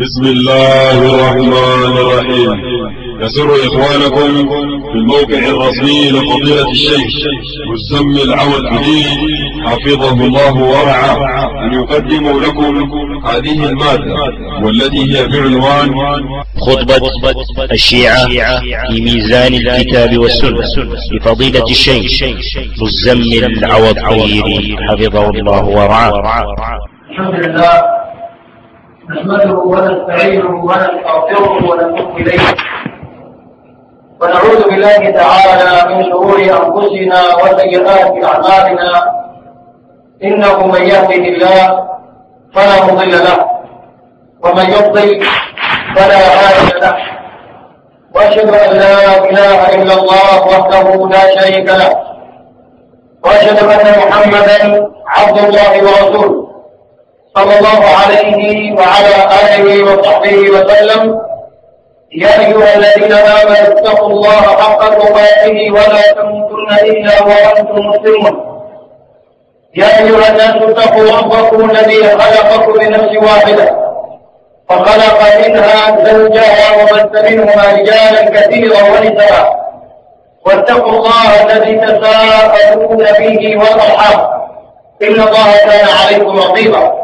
بسم الله الرحمن الرحيم. يسر إخوانكم في الموقع الرسمي لفضيلة الشيخ مسمي العود الدين حفظه الله ورعاه أن يقدموا لكم هذه المادة والتي هي بعنوان خطبة الشيعة في ميزان الكتاب والسنة لفضيلة الشيخ مزمل العوضيري حفظه الله ورعاه. الحمد لله نحمده ونستعينه ونستغفره ونتوب إليه. ونعوذ بالله تعالى من شرور أنفسنا وسيئات أعمالنا. إنه من يهده الله فلا مضل له. ومن يضلل فلا هادي له. وأشهد أن لا إله إلا الله وحده لا شريك له. وأشهد أن محمدا عبد الله ورسوله. صلى الله عليه وعلى آله وصحبه وسلم. يا أيها الذين آمنوا اتقوا الله حق تقاته ولا تموتن إلا وأنتم مسلمون. يا أيها الناس اتقوا ربكم الذي خلقكم من نفس واحدة. فخلق منها زوجها وبث منهما رجالا كثيرا ونساء. واتقوا الله الذي تساءلون به والأرحام. إن الله كان عليكم رقيبا.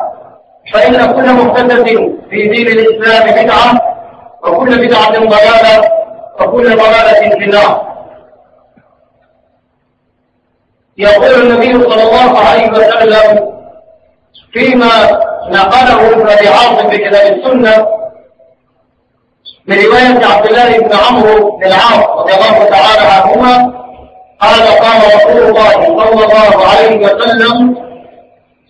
فإن كل محدثة في دين الإسلام بدعة وكل بدعة ضلالة وكل ضلالة في النار. يقول النبي صلى الله عليه وسلم فيما نقله ابن ابي عاصم في كتاب السنة من روايه عبد الله بن عمرو بن العاص رضي الله تعالى عنهما قال قال رسول الله صلى الله عليه وسلم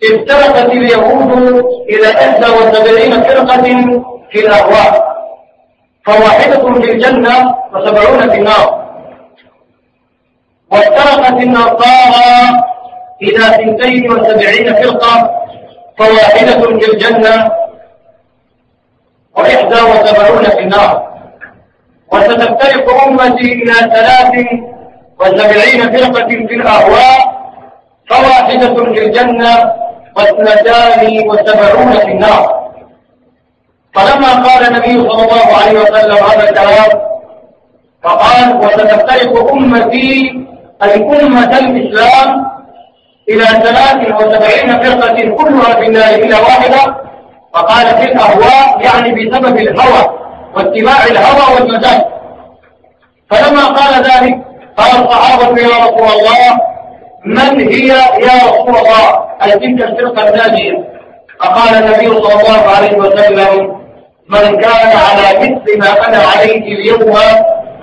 افترقت اليهود إلى إحدى وسبعين فرقة في الأهواء فواحدة في الجنة وسبعون في النار. وافترقت النصارى إلى ثنتين وسبعين فرقة فواحدة في الجنة وإحدى وسبعون في النار. وستفترق أمتي إلى ثلاث وسبعين فرقة في الأهواء فواحدة في الجنة واثنتان وسبعون في النار. فلما قال النبي صلى الله عليه وسلم هذا الكلام فقال وستفترق أمتي أي أمة الإسلام إلى ثلاث وسبعين فرقة كلها في النار إلا واحدة. فقال في الأهواء يعني بسبب الهوى واتباع الهوى والمزاج. فلما قال ذلك قال الصحابة يا رسول الله من هي يا رسول الله؟ تلك الفرقة الناجية. فقال النبي صلى الله عليه وسلم من كان على مثل ما أنا عليه اليوم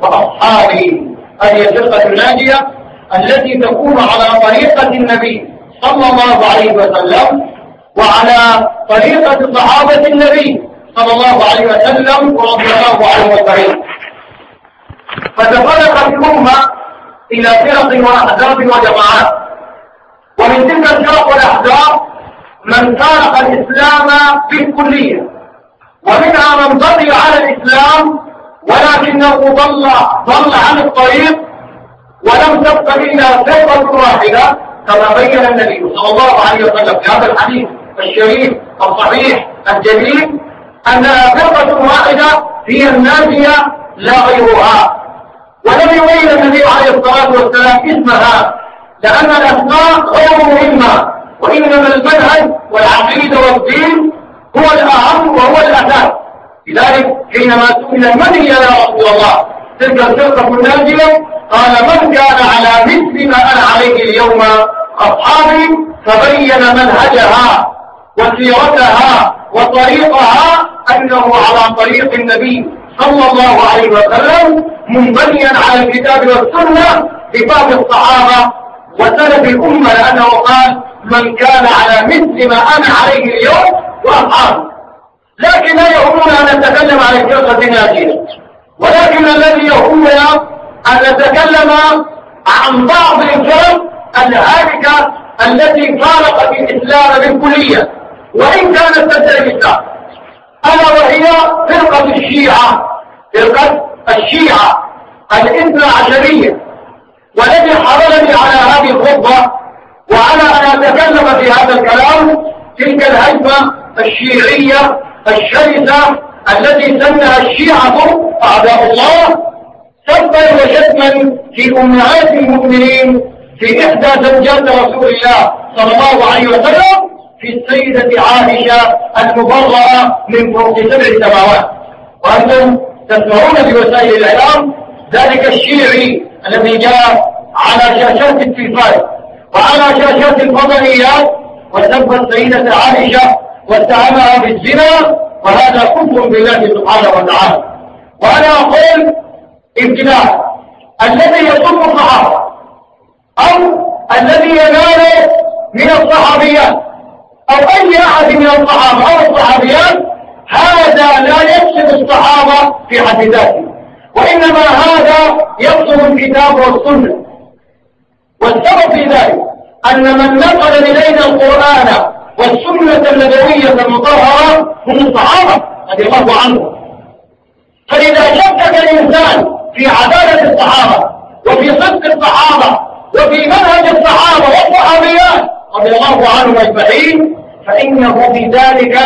وأصحابي هذه الفرقة الناجية التي تكون على طريقة النبي صلى الله عليه وسلم وعلى طريقة صحابة النبي صلى الله عليه وسلم ورضي الله عنه وسلم فتفرقت الأمة إلى فرق وأحزاب وجماعات ومن تلك الفرق والأحزاب من فارق الإسلام في الكلية. ومنها من بقي على الإسلام ولكنه ضل ضل عن الطريق ولم تبق إلا فرقة واحدة كما بين النبي صلى الله عليه وسلم في هذا الحديث الشريف الصحيح الجليل أنها فرقة واحدة هي الناجية لا غيرها. ولم يبين النبي عليه الصلاة والسلام اسمها لأن الأسماء غير مهمة وإنما المنهج والعقيدة والدين هو الأهم وهو الأساس. لذلك حينما سئل من هي يا رسول الله؟ تلك الفرقة الناجية قال من كان على مثل ما أنا عليه اليوم؟ أصحابي فبين منهجها وسيرتها وطريقها أنه على طريق النبي. صلى الله عليه وسلم منبنيا على الكتاب والسنة بفهم الصحابة وسلف الأمة لأنه قال من كان على مثل ما أنا عليه اليوم وأصحابه. لكن لا يهمنا أن نتكلم عن الفرقة الناجية ولكن الذي يهمنا أن نتكلم عن بعض الفرق الهالكة التي فارقت الإسلام بالكلية وإن كانت تدعي الإسلام ألا وهي فرقة الشيعة. فرقة الشيعة الاثنى عشرية والذي حرمني على هذه الخطبة وعلى أن أتكلم في هذا الكلام تلك الهجمة الشيعية الشرسة التي سمها الشيعة أعداء الله سبا وشتما في أمهات المؤمنين في إحدى زوجات رسول الله صلى الله عليه وسلم في السيدة عائشة المبرأة من فوق سبع سماوات. وأنتم تسمعون بوسائل الإعلام ذلك الشيعي الذي جاء على شاشات التلفاز وعلى شاشات الفضائيات وسب السيدة عائشة واتهمها بالزنا وهذا كفر بالله سبحانه وتعالى. وأنا أقول ابتداء. الذي يصب الصحابة أو الذي ينال من الصحابيات أو أي أحد من الصحابة أو الصحابيات هذا لا يقصد الصحابة في حد ذاته وإنما هذا يقصد الكتاب والسنة. والسبب في ذلك أن من نقل إلينا القرآن والسنة النبوية المطهرة هم الصحابة رضي الله عنهم. فإذا شكك الإنسان في عدالة الصحابة وفي صدق الصحابة وفي منهج الصحابة والصحابيات رضي الله عنهم أجمعين فإنه بذلك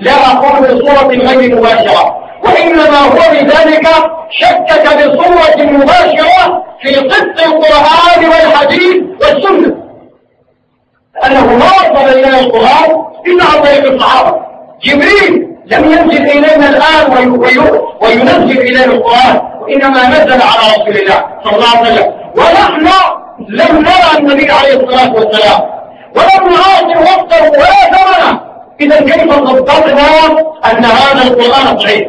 لا أقول بصورة غير مباشرة. وإنما هو بذلك شكك بصورة مباشرة في صدق القرآن والحديث والسنة. لأنه ما وصل إلينا القرآن إلا عن طريق الصحابة. جبريل لم ينزل إلينا الآن وينزل إلينا القرآن وإنما نزل على رسول الله صلى الله عليه وسلم. ونحن لم نرى النبي عليه الصلاة والسلام. ولم نعاصر وقته ولا ثمنه إذا كيف صدقنا أن هذا القرآن صحيح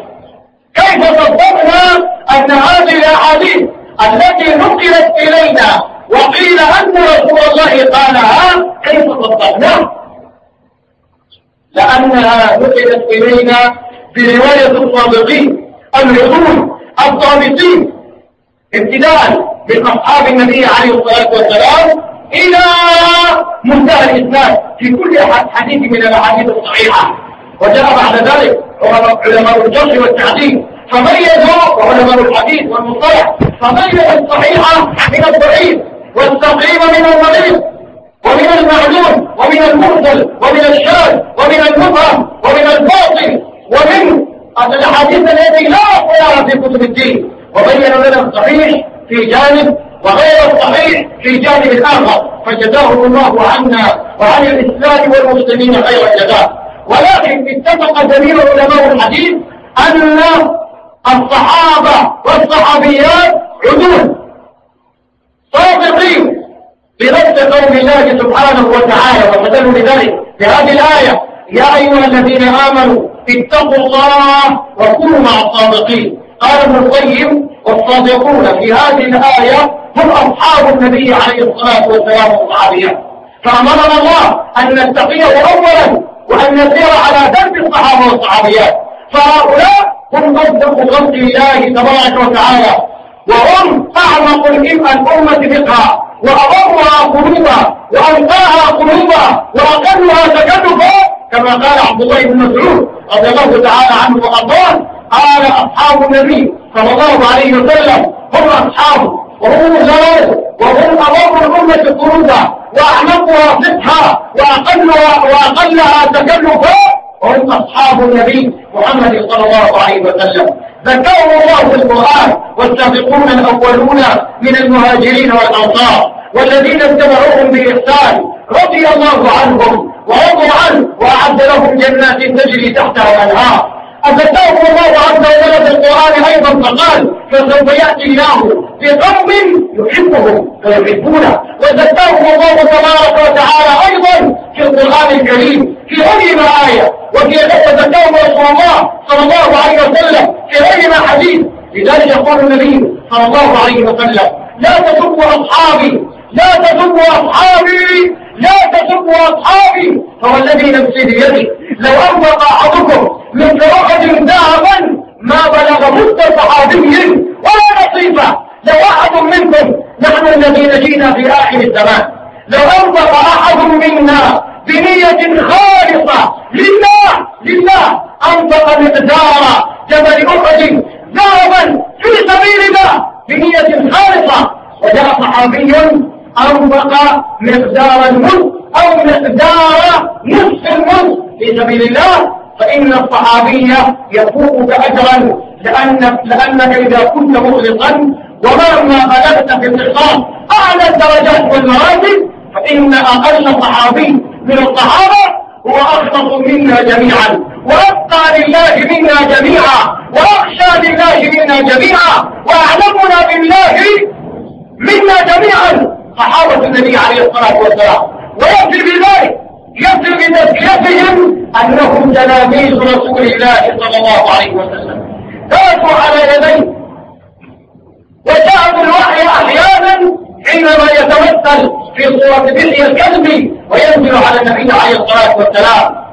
كيف صدقنا أن هذه الأحاديث التي نقلت إلينا وقيل أن رسول الله قالها كيف صدقنا لأنها نقلت إلينا برواية الصادقين الرسول الضابطين ابتداء من أصحاب النبي عليه الصلاة والسلام إلى منتهى الإسلام في كل حديث من الأحاديث الصحيحة. وجاء بعد ذلك علماء الجرح والتعديل. فميزوا علماء الحديث والمصطلح فميزوا الصحيحة من الضعيف والسقيم من المريض ومن المعلوم ومن المرسل ومن الشاذ ومن المفهم ومن الباطل ومن الأحاديث التي لا أقوالها في كتب الدين. وبين لنا الصحيح في جانب وغير الصحيح في جانب آخر فجزاهم الله عنا وعن الإسلام والمسلمين خير الجزاء ولكن اتفق جميع علماء الحديث أن الصحابة والصحابيات عدول. صادقين بنفس قول الله سبحانه وتعالى ومثل لذلك بهذه الآية يا أيها الذين آمنوا اتقوا الله وكونوا مع الصادقين قال ابن القيم والصادقون في هذه الآية هم أصحاب النبي عليه الصلاة والسلام والصحابيات فأمرنا الله أن نتقيه أولا وأن نسير على درب الصحابة والصحابيات فهؤلاء هم أصدق خلق الله تبارك وتعالى. وهم أعمق الأمة فقها وأضرها قلوبا وأنقاها قلوبا وأقلها تكلفا. كما قال عبد الله بن مسعود رضي الله تعالى عنه وأرضاه قال أصحاب النبي صلى الله عليه وسلم هم أصحابه وهم الزوال وهم أضر الأمة قلوبا وأعمقها فقها وأقلها وأقلها تكلفا. وهم أصحاب النبي محمد صلى الله عليه وسلم. ذكرهم الله في القرآن والسابقون الأولون من المهاجرين والأنصار والذين اتبعوهم بإحسان رضي الله عنهم ورضوا عنه وأعد لهم جنات تجري تحتها الأنهار. أفتاهم الله عز وجل في القرآن أيضا فقال فسوف يأتي الله بقوم يحبهم ويحبونه وزكاهم الله تبارك وتعالى أيضا في القرآن الكريم في ما آية وفي وزكاهم رسول الله صلى الله عليه وسلم في ما حديث. لذلك يقول النبي صلى الله عليه وسلم لا تسبوا أصحابي لا تسبوا أصحابي لا تسبوا أصحابي فهو الذي نفسي بيده لو أنفق أحدكم من أحد ذهبا ما بلغ مد صحابي ولا نصيبه لو أحد منكم نحن الذين جينا في آخر الزمان. لو أنفق أحد منا بنية خالصة لله لله أنفق مقدار جبل أحد ذهبا في سبيل الله بنية خالصة. وجاء صحابي أنفق مقدار الملك أو مقدار نصف الملك في سبيل الله فإن الصحابي يفوقك أجرا لأنك, لأنك إذا كنت مخلصا ومهما بلغت في الإخلاص أعلى الدرجات والمراتب فإن أقل صحابي من الصحابة هو أخلص منا جميعا وأبقى لله منا جميعا وأخشى لله منا جميعا وأعلمنا بالله منا جميعا صحابة النبي عليه الصلاة والسلام. ويأتي بذلك يأتي بتزكيتهم أنهم تلاميذ رسول الله صلى الله عليه وسلم. درسوا على يديه. وشاهدوا الوحي أحيانا حينما يتمثل في صورة بلي الكلب وينزل على النبي عليه الصلاة والسلام.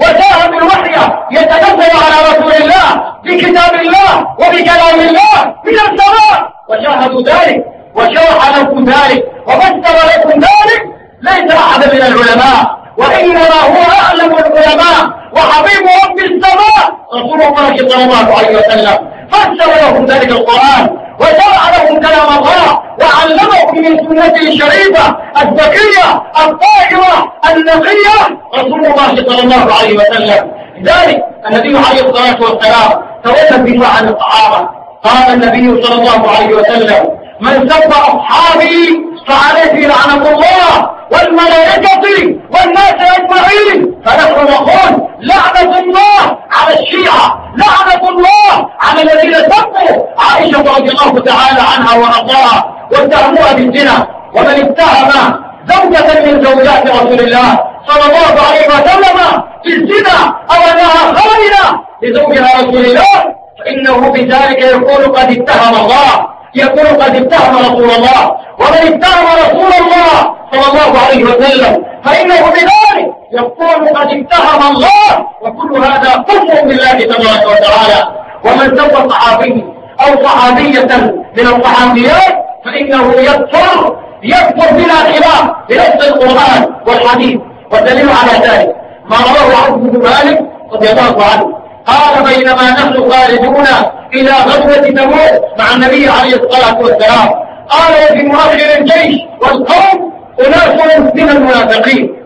وشاهدوا الوحي يتنزل على رسول الله بكتاب الله وبكلام الله من السماء. وشاهدوا ذلك. وشرح لكم ذلك. وفسر لكم ذلك. ليس أحد من العلماء وإنما هو أعلم العلماء وحبيب رب السماء. رسول الله صلى الله عليه وسلم فسر لهم ذلك القرآن وشرع لهم كلام الله وعلمهم من سنته الشريفة الذكية الطاهرة النقية. رسول الله صلى الله عليه وسلم لذلك النبي عليه الصلاة والسلام تولى الدفاع عن الصحابة قال النبي صلى الله عليه وسلم من سب أصحابي فعليه لعنة الله والملائكة والناس أجمعين. فنحن نقول لعنة الله على الشيعة لعنة الله على الذين سبوا عائشة رضي الله تعالى عنها وأرضاها واتهموها بالزنا. ومن اتهم زوجة من زوجات رسول الله صلى الله عليه وسلم بالزنا أو أنها خائنة لزوجها رسول الله فإنه بذلك يقول قد اتهم الله يقول قد اتهم رسول الله. ومن اتهم رسول الله صلى الله عليه وسلم. فإنه بذلك يقول قد اتهم الله وكل هذا كفر بالله تبارك وتعالى. ومن سوى صحابي أو صحابية من الصحابيات فإنه يكفر يكفر بلا خلاف بنفس القرآن والحديث. والدليل على ذلك ما رواه عبد بن مالك رضي الله عنه. قال بينما نحن خارجون إلى غزوة تبوك مع النبي عليه الصلاة والسلام. قال وفي مؤخر الجيش والقوم أناس من المنافقين.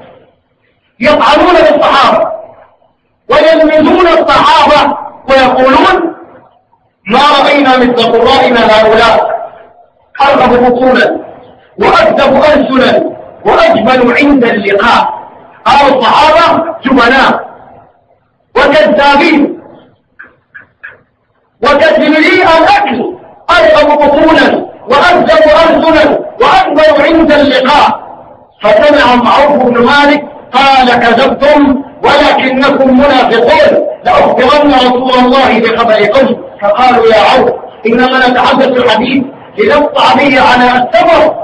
يطعنون بالصحابة ويلمزون الصحابة ويقولون ما رأينا مثل قرائنا هؤلاء. أرغب بطولا وأكذب ألسنا وأجمل عند اللقاء. قال الصحابة جبناء وكذابين. وكثيري الأكل. أرغب بطونا وأكذب ألسنا وأكبر عند اللقاء. فسمع معروف بن مالك قال كذبتم ولكنكم منافقون. لأخبرن رسول الله بخبركم. فقالوا يا عوف إنما نتحدث الحديث لنقطع به على السفر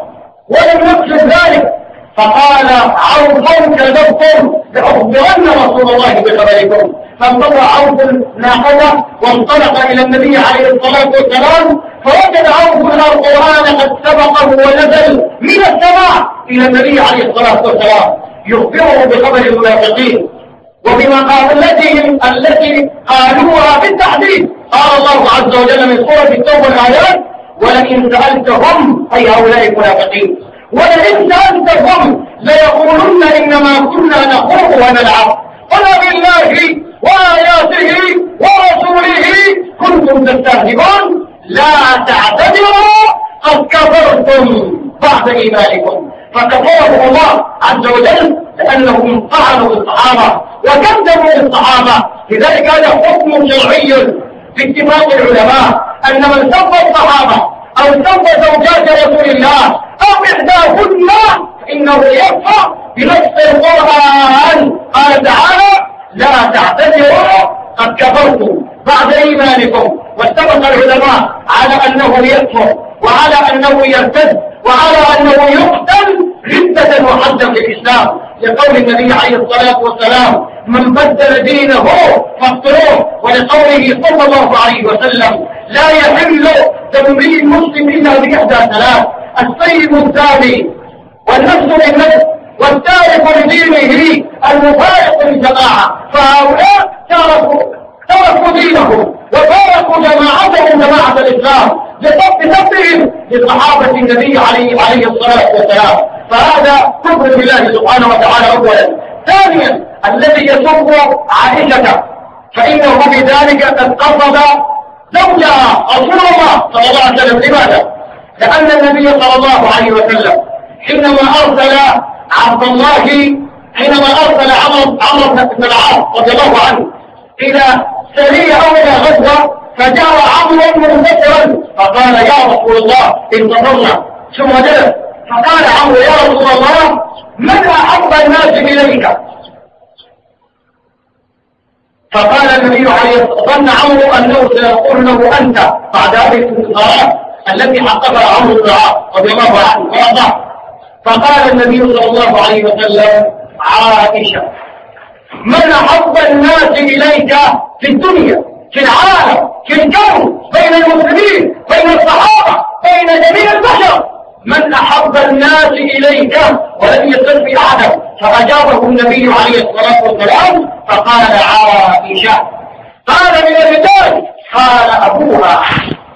ولم نقصد ذلك. فقال عوف كذبتم لأخبرن رسول الله بخبركم. فانطلق عوف ناقته وانطلق إلى النبي عليه الصلاة والسلام فوجد عوف القرآن قد سبقه ونزل من السماء إلى النبي عليه الصلاة والسلام يخبره بخبر المنافقين بمقابلتهم التي قالوها بالتحديد. قال الله عز وجل من سورة التوبة الآيات ولئن سألتهم أي هؤلاء المنافقين ولئن سألتهم ليقولن إنما كنا نخوض ونلعب قل بالله وآياته ورسوله كنتم تستهزئون لا تعتذروا قد كفرتم بعد إيمانكم. فكفرهم الله عز وجل لأنهم طعنوا بالصحابة وكذبوا بالصحابة لذلك هذا حكم شرعي باتفاق العلماء أن من سب الصحابة أو سب زوجات رسول الله أو إحداهن إنه يكفر بنص القرآن. قال تعالى لا تعتذروا قد كفرتم. بعد إيمانكم. واتفق العلماء على أنه يكفر وعلى أنه يرتد وعلى أنه يقتل ردة وحدا في الإسلام. لقول النبي عليه الصلاة والسلام من بدل دينه فاقتلوه. ولقوله صلى الله عليه وسلم لا يحل دم امرئ مسلم إلا بإحدى ثلاث السيد الزاني والنفس بالنفس والتارك لدينه المفارق للجماعة. فهؤلاء تركوا تركوا دينهم وفارقوا جماعتهم جماعة الإسلام لصف نفسهم لصحابة النبي عليه عليه الصلاة والسلام. فهذا كفر بالله سبحانه وتعالى اولا. ثانيا الذي يسب عائشة فإنه بذلك قد قصد زوجها رسول الله صلى الله عليه وسلم. لماذا؟ لأن النبي صلى الله عليه وسلم حينما أرسل عبد الله حينما أرسل عمرو عمرو بن العاص رضي الله عنه إلى سرية أو إلى غزوة فجاء عمرو منتصرا فقال يا رسول الله انتصرنا ثم جلس. فقال عمرو يا رسول الله من أحب الناس إليك؟ فقال النبي عليه الصلاة ظن عمرو أنه سيقول له أنت بعد هذه الانتصارات التي حققها عمرو بن العاص رضي الله عنه. فقال النبي صلى الله عليه وسلم عائشة. من أحب الناس إليك في الدنيا في العالم في الكون بين المسلمين بين الصحابة بين جميع البشر. من أحب الناس إليك ولم يصل أحد فأجابه النبي عليه الصلاة والسلام فقال عائشة. قال من الرجال قال أبوها.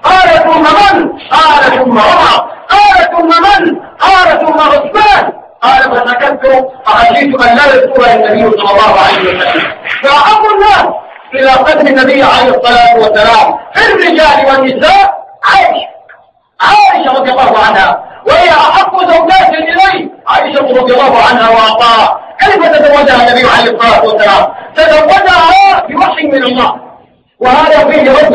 قال ثم من؟ قال ثم عمر. قال ثم من؟ قال ثم عثمان. قال فسكت فخشيت أن لا يذكر النبي صلى الله عليه وسلم. فاحب الناس إلى قدم النبي عليه الصلاة والسلام في الرجال والنساء. عائشة عائشة رضي الله عنها وهي احب زوجات إليه. عائشة رضي الله عنها وارضاها كيف تزوجها النبي عليه الصلاة والسلام؟ تزوجها بوحي من الله. وهذا فيه رد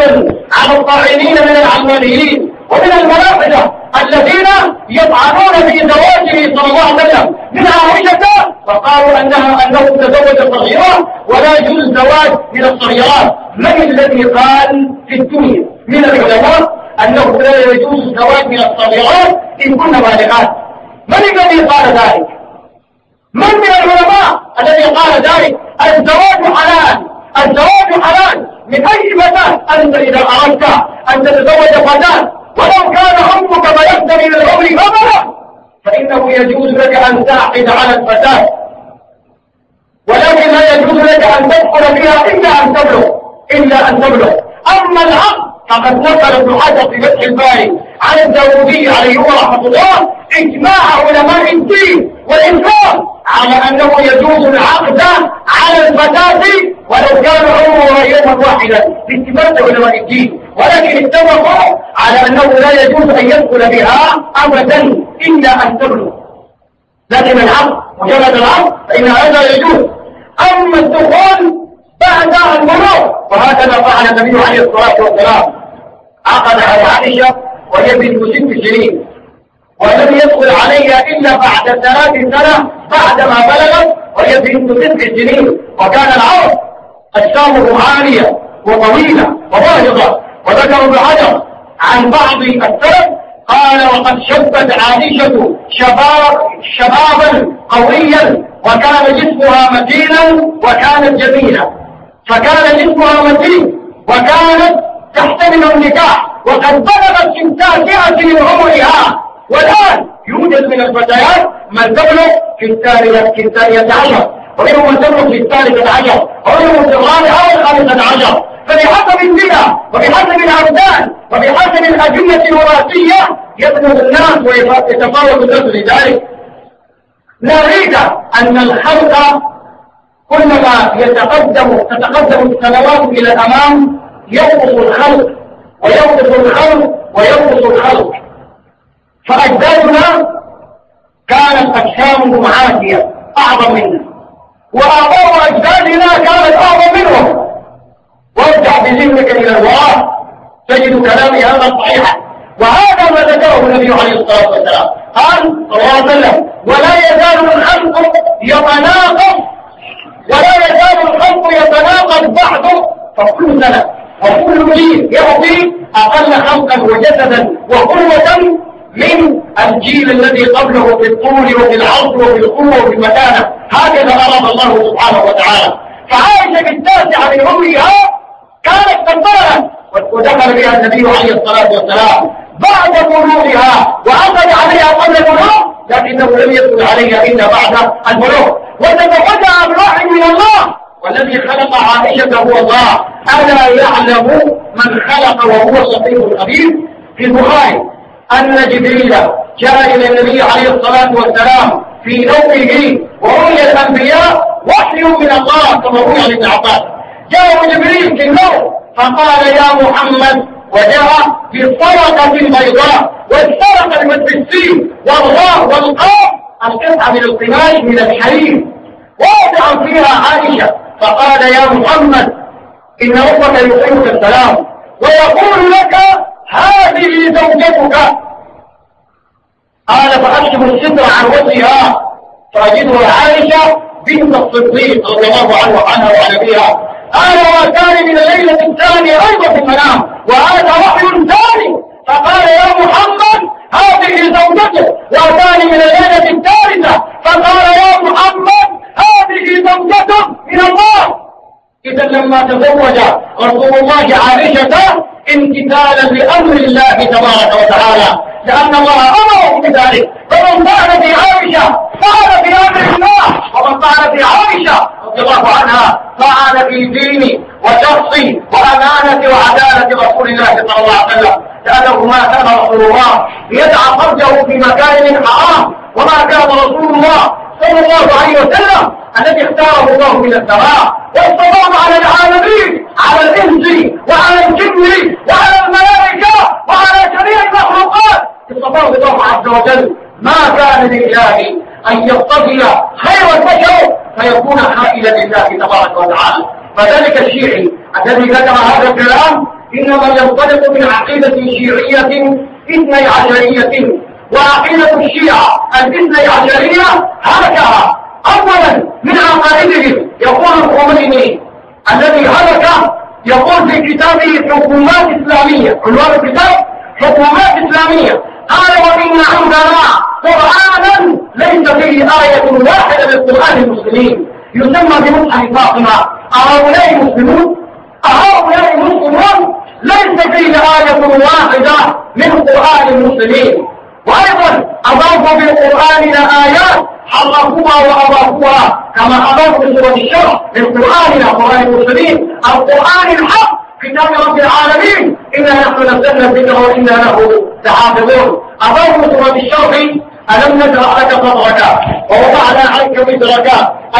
على الطاعنين من العلمانيين ومن المنافذة. الذين يطعنون في زواجه صلى الله عليه وسلم. من عائشة فقالوا أنها أنه تزوج صغيرة ولا يجوز الزواج من الصغيرات. من الذي قال في الدنيا؟ من العلماء أنه لا يجوز الزواج من الصغيرات إن كن بالغات. من الذي قال ذلك؟ من من العلماء الذي قال ذلك؟ الزواج حلال. الزواج حلال. من أي فتاة أنت إذا أردت أن تتزوج فتاة ولو كان حبك ما من العمر فملا فإنه يجوز لك أن تعقد على الفتاة ولكن لا يجوز لك أن تدخل فيها إلا أن تبلغ إلا أن تبلغ. أما العقد فقد نقل ابن حجر في فتح الباري. عن الداوودي عليه رحمة الله إجماع علماء الدين والإسلام على أنه يجوز العقد على الفتاة ولو كان عمرها يوما واحدا باتفاق علماء الدين. ولكن اتفقوا على أنه لا يجوز أن يدخل بها أبدا إلا أن تبلغ. لكن العقد مجرد العقد فإن هذا يجوز. أما الدخول بعد البلوغ وهكذا فعل النبي عليه الصلاة والسلام. عقد على عائشة وهي ست سنين. ولم يدخل عليها إلا بعد ثلاث سنة بعدما بلغت وهي بنت ست سنين. وكان العرض أجسامه عالية وطويلة وباهظة. وذكر ابن حجر عن بعض السلف قال وقد شبت عائشة شباب شبابا قويا وكان جسمها متينا وكانت جميلة. فكان جسمها متين وكانت تحتمل النكاح. وقد بلغت في تاسعة من عمرها والآن يوجد من الفتيات من تبلغ في الثانية في عشر ومنهم من تبلغ في الثالثة عشر ومنهم في الرابعة والخامسة عشر فبحسب البدع وبحسب الأبدان وبحسب الأجنة الوراثية يبلغ الناس ويتفاوت الناس لذلك. نريد أن الخلق كلما يتقدم تتقدم السنوات إلى الأمام ينقص الخلق وينقص الخلق وينقص الخلق. فأجدادنا كانت أجسامهم عافية أعظم منا. وآباء أجدادنا كانت أعظم منهم. وارجع بذهنك إلى الوراء تجد كلامي هذا صحيحا. وهذا ما ذكره النبي عليه الصلاة والسلام. قال صلى الله عليه وسلم ولا يزال الخلق يتناقض ولا يزال الخلق يتناقض بعضه فكل سنة وكل جيل يعطي أقل خلقا وجسدا وقوة من الجيل الذي قبله في الطول وفي العرض وفي القوة وفي المكانة. هكذا أراد الله سبحانه وتعالى. فعائشة بالتاسعة من عمرها كانت قد ودخل بها النبي عليه الصلاة والسلام. بعد بلوغها وأخذ عليها قبل البلوغ لكنه لم يدخل عليها إلا بعد البلوغ وتزوجها بواحد من الله والذي خلق عائشة هو الله. ألا يعلم من خلق وهو اللطيف الخبير؟ في البخاري. أن جبريل جاء إلى النبي عليه الصلاة والسلام في نومه ورؤيا الأنبياء وحي من الله كما روي عن ابن عباس. جاء جبريل في النوم فقال يا محمد وجاء بالصدقة البيضاء والصدقة بالسين والراء والقاف القطعة من القماش من الحرير واضعا فيها عائشة فقال يا محمد إن ربك يقيمك السلام ويقول لك هذه زوجتك. قال فأكشف الستر عن وجهها فأجدها عائشة بنت الصديق رضي الله عنه وعنها وعن أبيها. قال واتاني من الليلة الثانية أيضا في المنام وهذا وحي ثاني. فقال يا محمد هذه زوجته واتاني من الليلة الثالثة. فقال يا محمد هذه زوجته من الله. إذا لما تزوج رسول الله عائشة امتثالا لأمر الله تبارك وتعالى. لأن الله أمره بذلك. فمن فعل في عائشة فعل في أمر الله. ومن فعل في عائشة رضي الله عنها فعل في دين وشخص وأمانة وعدالة رسول الله صلى الله عليه وسلم. لأنه ما كان رسول الله ليدع فرجه في مكان حرام وما كان رسول الله صلى الله عليه وسلم الذي اختاره الله من السماء واصطفاه على العالمين على الإنس وعلى الجن وعلى الملائكة وعلى جميع المخلوقات. اصطفاه الله عز وجل ما كان لله أن يصطفي خير البشر فيكون حائلا لله تبارك وتعالى. فذلك الشيعي الذي ذكر هذا الكلام إنما ينطلق من عقيدة شيعية اثني عشرية وعقيدة الشيعة الاثني عشرية هلكها أولا من عقائدهم يقول الخميني الذي هلك يقول في كتابه حكومات إسلامية عنوان الكتاب حكومات إسلامية. قال وإن عندنا قرآنا ليس فيه آية واحدة من قرآن المسلمين. يسمى بمصحف فاطمة. أهؤلاء مسلمون أهؤلاء مسلمون ليس فيه آية واحدة من قرآن المسلمين. وأيضا أضافوا بالقرآن لآيات حرفوها وأضافوها كما أضافوا في سورة الشرع بالقرآن إلى قرآن المسلمين القرآن الحق كتاب رب العالمين. إنا نحن نزلنا الذكر وإنا له لحافظون. أضافوا سورة الشرع ألم نجرأ لك صدرك؟ ووضعنا عنك وزرك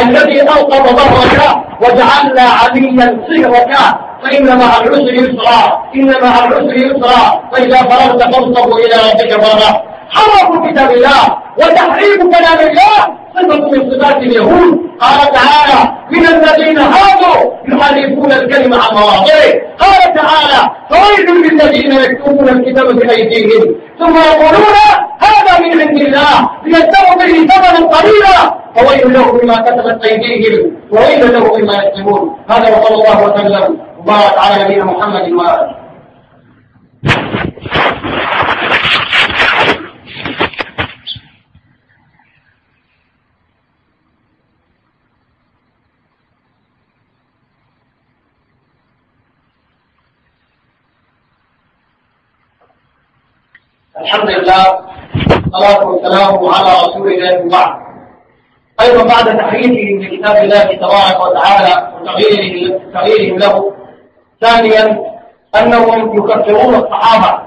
الذي ألقى ظهرك وجعلنا عليا صهرك فإن مع العسر يسرا إن مع العسر يسرا. فإذا فرغت فانصبوا إلى ربك فرغا حرفوا كتاب الله وتحريف كلام الله. صفة من صفات اليهود. قال تعالى من الذين هادوا يحرفون الكلمة عن مواضعه. قال تعالى فويل للذين يكتبون الكتاب بأيديهم ثم يقولون هذا من عند الله. ليشتروا به ثمنا قليلا. فويل لهم بما كتبت أيديهم. وويل لهم بما يكتبون هذا وصلى الله وسلم. وبارك على نبينا محمد وآله الحمد لله والصلاة والسلام على رسول الله وبعد أيضا بعد تحريفهم لكتاب الله تبارك وتعالى وتغييرهم له ثانيا أنهم يكفرون الصحابة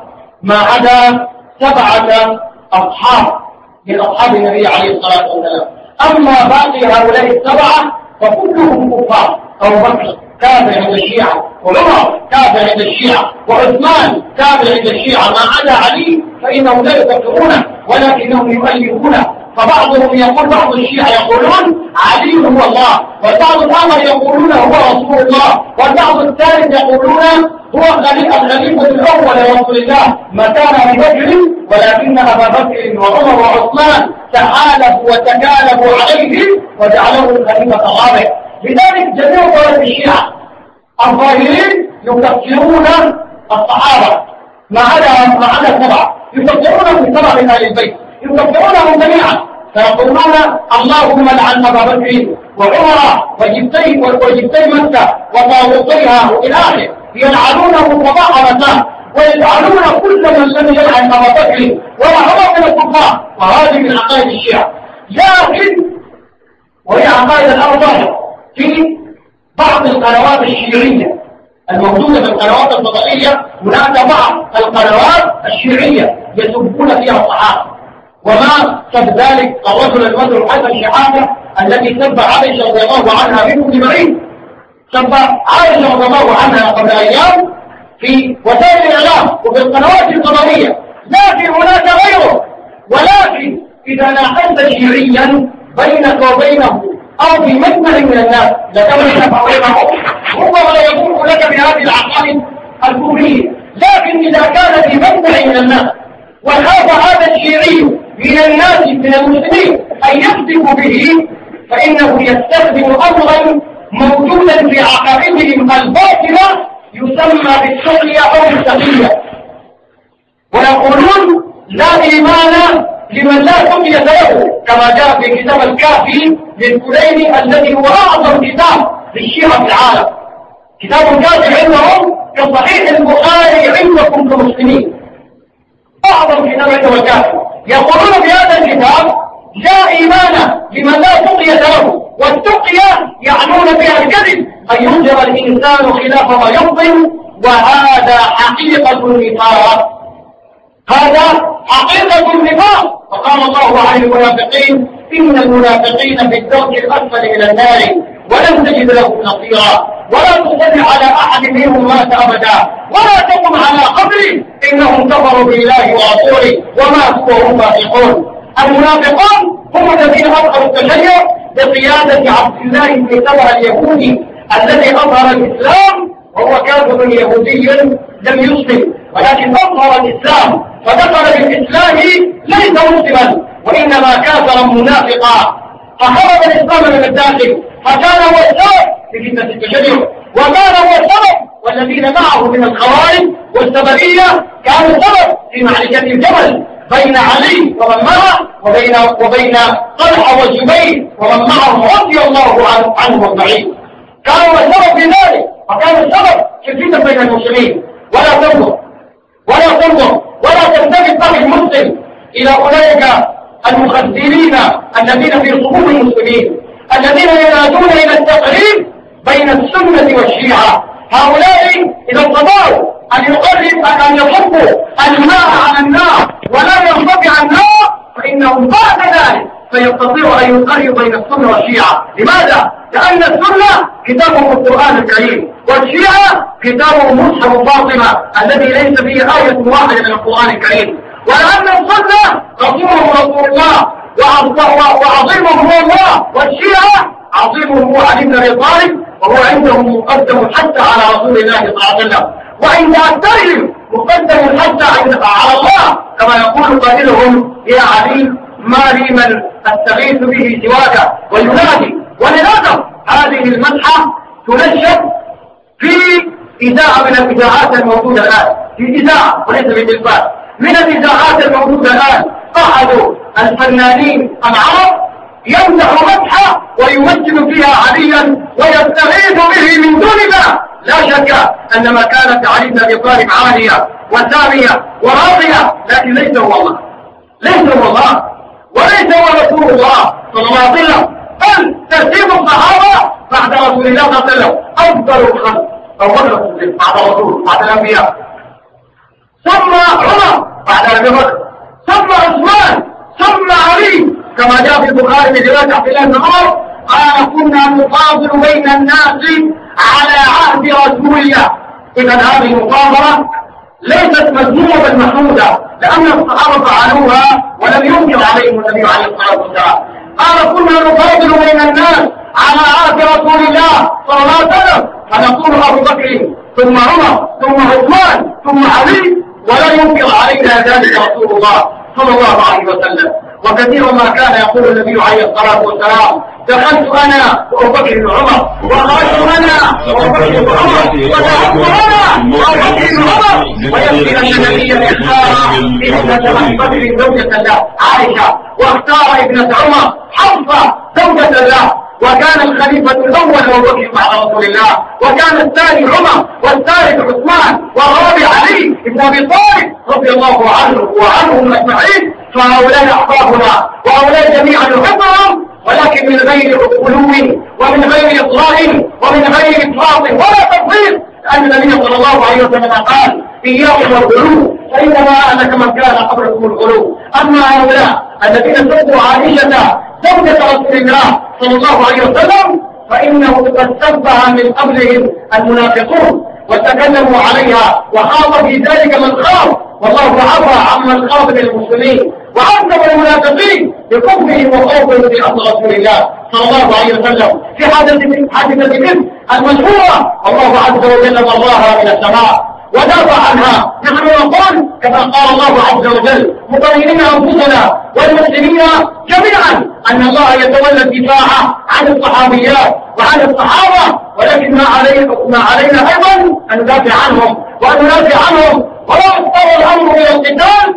ما عدا سبعة أصحاب من أصحاب النبي عليه الصلاة والسلام. أما باقي هؤلاء السبعة فكلهم كفار أو بكر كافر الشيعة وعمر كافر عند الشيعة وعثمان كافر عند الشيعة ما عدا علي فإنهم لا يكفرونه ولكنهم يؤيدونه فبعضهم يقول بعض الشيعة يقولون علي هو الله والبعض الآخر يقولون هو رسول الله والبعض الثالث يقولون هو الخليفة الأول لرسول الله. مكان أبي بكر ولكن أبا بكر وعمر وعثمان تحالفوا وتكالبوا عليه وجعله الخليفة الرابع لذلك جميع طلبة الشيعة الظاهرين يكفرون الصحابة ما عدا ما عدا السبعة يكفرونهم سبع من أهل البيت. يكفرونهم جميعا. فيقولون اللهم لعن أبا بكر وعمر وجبتي وجبتي مكة وطاغوتيها وإلى آخره. يلعنونه صباح مساء ويجعلون كل من لم يلعن أبا بكر وعمر من الكفار. وهذه من عقائد الشيعة. لكن وهي عقائد الأربعة. في بعض القنوات الشيعيه الموجودة في القنوات الفضائية هناك بعض القنوات الشيعية يسبون فيها الصحابة. وما سب ذلك الرجل المدر حسن شحاتة الذي سب عائشة رضي الله عنها بنت مريم سب عائشة رضي الله عنها قبل أيام في وسائل الإعلام وفي القنوات الفضائية. لكن هناك غيره. ولكن إذا ناقشت شيعيا بينك وبينه أو في مجمع من الناس. لتمنى فوقه ربما يكون لك بهذه العقائد الكفرية. لكن إذا كان في مجمع من الناس وخاف هذا الشيعي من الناس من المسلمين أن يصدق به فإنه يستخدم أمرا موجودا في عقائدهم الباطلة يسمى بالتقية أو التقية ويقولون لا إيمان لمن لا تقية له كما جاء في كتاب الكافي للكليني الذي هو أعظم كتاب للشيعة في العالم. كتاب الكافي عندهم كصحيح البخاري عندكم كمسلمين. أعظم كتاب عندهم الكافي. يقولون في هذا الكتاب لا إيمان لمن لا تقية له والتقية يعنون بها الكذب. أن ينجر الإنسان خلاف ما يبطن وهذا حقيقة النفاق. هذا حقيقة النفاق. فقال الله عن المنافقين. إن المنافقين في الدرك الأسفل من النار. ولن تجد له نصيرا. ولا تصل على أحد منهم مات أبدا. ولا تقم على قبره. إنهم كفروا بالله ورسوله وماتوا وهم فاسقون. المنافقون هم الذين أظهروا التشيع بقيادة عبد الله بن سبع اليهودي الذي أظهر الإسلام. وهو كافر يهودي لم يسلم ولكن أظهر الإسلام. فدخل بالإسلام ليس مسلما وإنما كافرا منافقا. فخرج الإسلام من الداخل فكان هو السبب في فتنة التشيع وكان هو السبب والذين معه من الخوارج والسببية كانوا السبب في معركة الجبل بين علي ومن معه وبين وبين طلحة والزبير ومن معهم رضي الله عنه أجمعين. كانوا السبب في ذلك وكانوا السبب في الفتن بين المسلمين. ولا تنظر ولا تنظر ولا تلتفت به المسلم إلى أولئك المخدرين الذين في صفوف المسلمين الذين ينادون إلى التقريب بين السنة والشيعه هؤلاء إذا استطاعوا أن يقرب أن يصبوا الماء على النار ولا ينطفئ النار فإنهم بعد ذلك فيستطيع أن يقرب بين السنة والشيعه لماذا؟ لأن السنة كتابهم القرآن الكريم والشيعه كتابهم مصحف فاطمة الذي ليس فيه آية واحدة من القرآن الكريم. ولأن السنة رسوله رسول الله وعظيمهم هو الله والشيعة عظيمهم هو علي بن أبي طالب وهو عندهم مقدم حتى على رسول الله صلى الله عليه وسلم. وعند أكثرهم مقدم حتى على الله كما يقول قائلهم يا علي ما لي من أستغيث به سواك وينادي. وللاسف هذه المسحة تنشر في إذاعة من الإذاعات الموجودة الآن. في إذاعة وليس بالنسبات من الإذاعات الموجودة الآن أحد الفنانين العرب يمدح مدحا ويمجد فيها عليا ويستغيث به من دون الله لا شك أن مكانة علي بن أبي طالب عالية وسامية وراضية لكن ليس هو الله. ليس هو الله. وليس هو رسول الله صلى الله عليه وسلم. بل ترتيب الصحابة بعد رسول الله صلى الله عليه وسلم أفضل الخلق. افضل بعد رسول بعد الانبياء ثم عمر بعد ابي بكر ثم عثمان ثم علي كما جاء في البخاري في روايه عبد الله قال كنا نفاضل بين الناس على عهد رسول الله اذا هذه المفاضله ليست مذمومه بل محموده لأن الصحابه فعلوها ولم ينكر عليهم النبي عليه الصلاه والسلام قال كنا نفاضل بين الناس على عهد رسول الله صلى الله عليه وسلم. فنقول أبو بكر ثم عمر ثم عثمان ثم علي ولا ينكر علينا ذلك رسول الله صلى الله عليه وسلم. وكثيرا ما كان يقول النبي عليه الصلاة والسلام دخلت أنا وأبو بكر وعمر وخرجت أنا وأبو بكر وعمر ودخلت أنا وأبو بكر وعمر ويكفي أن النبي اختار ابنة أبي بكر زوجة له عائشة واختار ابنة عمر حفصة زوجة له. وكان الخليفة الأول أبو بكر بعد رسول الله وكان الثاني عمر والثالث عثمان والرابع علي بن أبي طالب رضي الله عنه وعنهم أجمعين. فهؤلاء أحبابنا وهؤلاء جميعا نحبهم ولكن من غير غلو ومن غير إطلاق ومن غير إفراط ولا تفضيل لأن النبي صلى الله عليه وسلم قال إياكم والغلو فإنما أنا كمن كان قبلكم الغلو أما هؤلاء الذين سبوا عائشة زوجة رسول الله صلى الله عليه وسلم فإنه قد سبها من قبلهم المنافقون وتكلموا عليها وخاض في ذلك من خاض والله عفى عمن خاض من المسلمين. وعذب المنافقين بكفرهم وخوفهم بأمر رسول الله صلى الله عليه وسلم. في حادثة حادثة المشهورة الله عز وجل مرضاها من السماء ودافع عنها. نحن نقول كما قال الله عز وجل مطمئنين أنفسنا والمسلمين جميعا أن الله يتولى الدفاع عن الصحابيات وعن الصحابة ولكن ما علينا ما علينا أيضا أن ندافع عنهم. وأن ندافع عنهم. ولا يضطر الأمر إلى القتال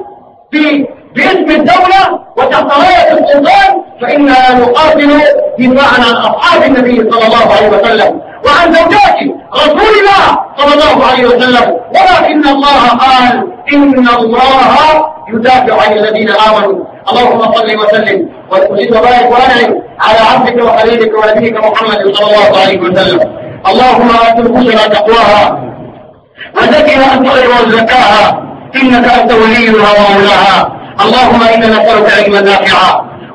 باسم الدولة وتحت السلطان فاننا نقاتل دفاعا عن أصحاب النبي صلى الله عليه وسلم. وعن زوجات رسول الله صلى الله عليه وسلم. ولكن الله قال إن الله يدافع عن الذين آمنوا. اللهم صل وسلم وزد وبارك وانعم على عبدك وخليلك ونبيك محمد صلى الله عليه وسلم. اللهم آت نفوسنا تقواها وزكها أنت خير زكاها. إنك أنت وليها ومولاها. اللهم إنا نسألك علما نافعا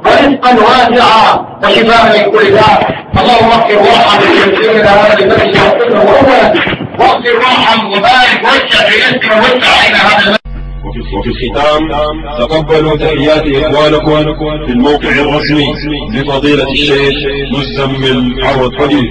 ورزقا واسعا وشفاء من كل داء. اللهم اغفر وارحم هذا المسجد واغفره اولا. واغفر وارحم وبارك وسع في رزقك ووسع علينا هذا وفي الختام تقبلوا تحيات إخوانكم في الموقع الرسمي لفضيلة الشيخ مزمل عوض حديث.